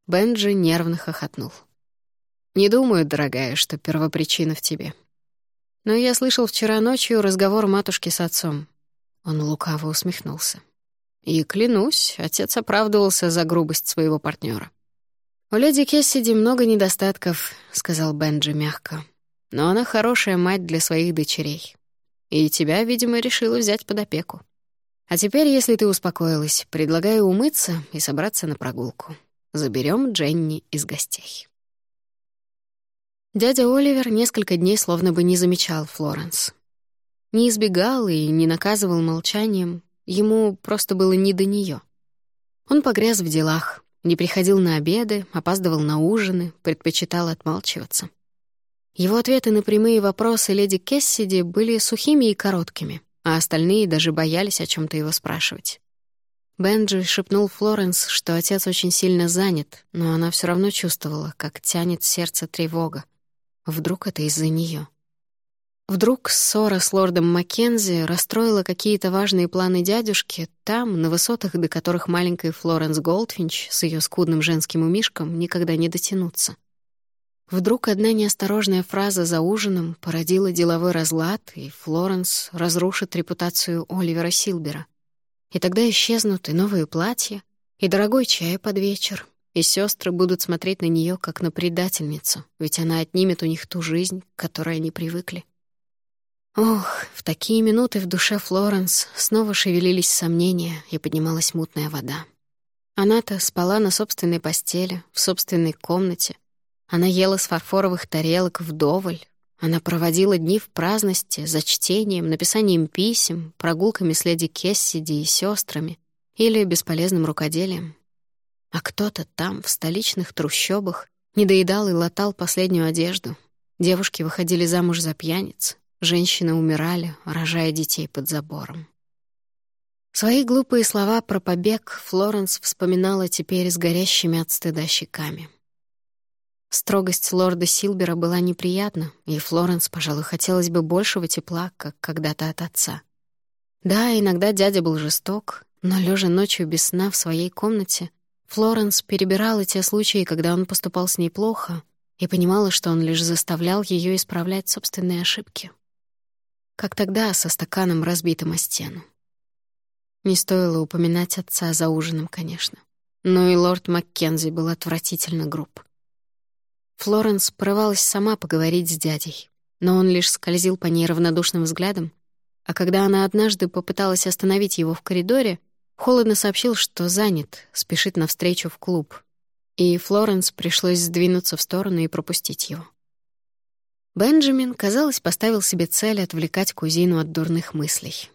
Бенджи нервно хохотнул. «Не думаю, дорогая, что первопричина в тебе. Но я слышал вчера ночью разговор матушки с отцом». Он лукаво усмехнулся. И, клянусь, отец оправдывался за грубость своего партнера. «У леди Кессиди много недостатков», — сказал Бенджи мягко. «Но она хорошая мать для своих дочерей. И тебя, видимо, решила взять под опеку. А теперь, если ты успокоилась, предлагаю умыться и собраться на прогулку. Заберем Дженни из гостей. Дядя Оливер несколько дней словно бы не замечал Флоренс. Не избегал и не наказывал молчанием, ему просто было не до нее. Он погряз в делах, не приходил на обеды, опаздывал на ужины, предпочитал отмалчиваться. Его ответы на прямые вопросы леди Кессиди были сухими и короткими, а остальные даже боялись о чем то его спрашивать. Бенджи шепнул Флоренс, что отец очень сильно занят, но она все равно чувствовала, как тянет сердце тревога. Вдруг это из-за нее. Вдруг ссора с лордом Маккензи расстроила какие-то важные планы дядюшки там, на высотах, до которых маленькая Флоренс Голдфинч с ее скудным женским умишком никогда не дотянутся. Вдруг одна неосторожная фраза за ужином породила деловой разлад, и Флоренс разрушит репутацию Оливера Силбера — и тогда исчезнут и новые платья, и дорогой чай под вечер, и сестры будут смотреть на нее как на предательницу, ведь она отнимет у них ту жизнь, к которой они привыкли. Ох, в такие минуты в душе Флоренс снова шевелились сомнения и поднималась мутная вода. Она-то спала на собственной постели, в собственной комнате. Она ела с фарфоровых тарелок вдоволь, она проводила дни в праздности, за чтением, написанием писем, прогулками с леди Кессиди и сестрами или бесполезным рукоделием. А кто-то там, в столичных трущобах, не доедал и латал последнюю одежду. Девушки выходили замуж за пьяниц, женщины умирали, рожая детей под забором. Свои глупые слова про побег Флоренс вспоминала теперь с горящими от стыда щеками. Строгость лорда Силбера была неприятна, и Флоренс, пожалуй, хотелось бы большего тепла, как когда-то от отца. Да, иногда дядя был жесток, но, лежа ночью без сна в своей комнате, Флоренс перебирала те случаи, когда он поступал с ней плохо, и понимала, что он лишь заставлял ее исправлять собственные ошибки. Как тогда со стаканом, разбитым о стену. Не стоило упоминать отца за ужином, конечно. Но и лорд Маккензи был отвратительно груб. Флоренс порывалась сама поговорить с дядей, но он лишь скользил по ней равнодушным взглядом, а когда она однажды попыталась остановить его в коридоре, холодно сообщил, что занят, спешит навстречу в клуб. И Флоренс пришлось сдвинуться в сторону и пропустить его. Бенджамин, казалось, поставил себе цель отвлекать кузину от дурных мыслей.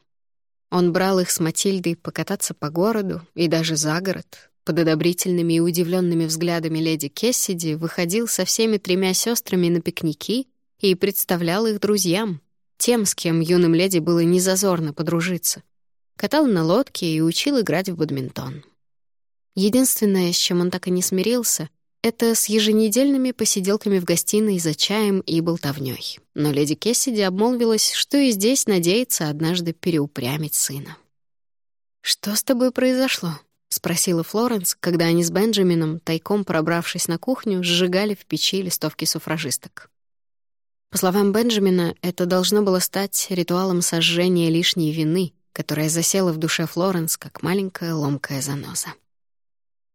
Он брал их с Матильдой покататься по городу и даже за город, под одобрительными и удивленными взглядами леди Кессиди выходил со всеми тремя сестрами на пикники и представлял их друзьям, тем, с кем юным леди было незазорно подружиться. Катал на лодке и учил играть в бадминтон. Единственное, с чем он так и не смирился, это с еженедельными посиделками в гостиной за чаем и болтовнёй. Но леди Кессиди обмолвилась, что и здесь надеется однажды переупрямить сына. «Что с тобой произошло?» — спросила Флоренс, когда они с Бенджамином, тайком пробравшись на кухню, сжигали в печи листовки суфражисток. По словам Бенджамина, это должно было стать ритуалом сожжения лишней вины, которая засела в душе Флоренс, как маленькая ломкая заноза.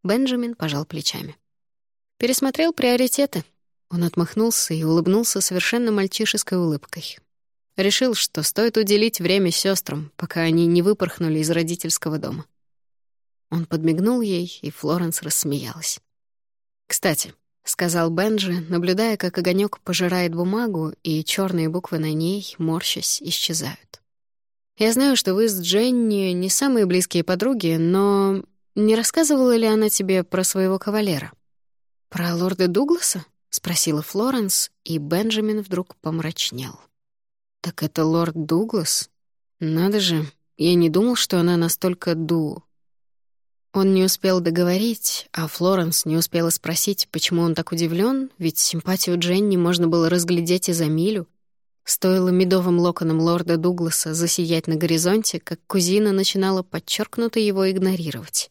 Бенджамин пожал плечами. Пересмотрел приоритеты. Он отмахнулся и улыбнулся совершенно мальчишеской улыбкой. Решил, что стоит уделить время сестрам, пока они не выпорхнули из родительского дома. Он подмигнул ей, и Флоренс рассмеялась. «Кстати», — сказал Бенджи, наблюдая, как огонек пожирает бумагу, и черные буквы на ней, морщась, исчезают. «Я знаю, что вы с Дженни не самые близкие подруги, но не рассказывала ли она тебе про своего кавалера?» «Про лорда Дугласа?» — спросила Флоренс, и Бенджамин вдруг помрачнел. «Так это лорд Дуглас? Надо же, я не думал, что она настолько ду...» Он не успел договорить, а Флоренс не успела спросить, почему он так удивлен, ведь симпатию Дженни можно было разглядеть и за милю. Стоило медовым локонам лорда Дугласа засиять на горизонте, как кузина начинала подчеркнуто его игнорировать.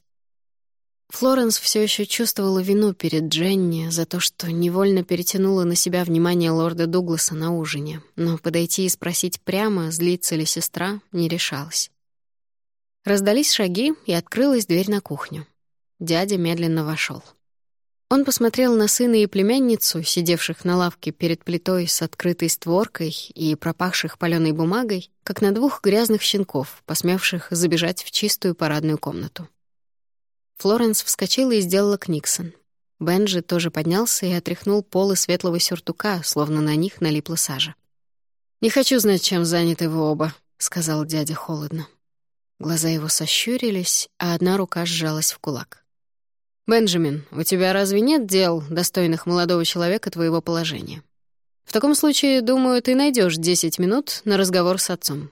Флоренс все еще чувствовала вину перед Дженни за то, что невольно перетянула на себя внимание лорда Дугласа на ужине, но подойти и спросить прямо, злится ли сестра, не решалась. Раздались шаги, и открылась дверь на кухню. Дядя медленно вошел. Он посмотрел на сына и племянницу, сидевших на лавке перед плитой с открытой створкой и пропахших палёной бумагой, как на двух грязных щенков, посмевших забежать в чистую парадную комнату. Флоренс вскочила и сделала книксон. Бенджи тоже поднялся и отряхнул полы светлого сюртука, словно на них налипла сажа. «Не хочу знать, чем заняты вы оба», — сказал дядя холодно. Глаза его сощурились, а одна рука сжалась в кулак. «Бенджамин, у тебя разве нет дел, достойных молодого человека твоего положения? В таком случае, думаю, ты найдешь 10 минут на разговор с отцом.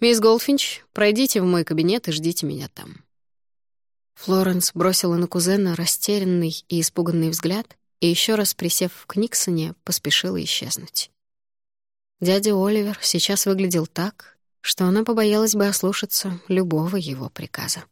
Мисс Голфинч, пройдите в мой кабинет и ждите меня там». Флоренс бросила на кузена растерянный и испуганный взгляд и еще раз, присев в Книксоне, поспешила исчезнуть. Дядя Оливер сейчас выглядел так, что она побоялась бы ослушаться любого его приказа.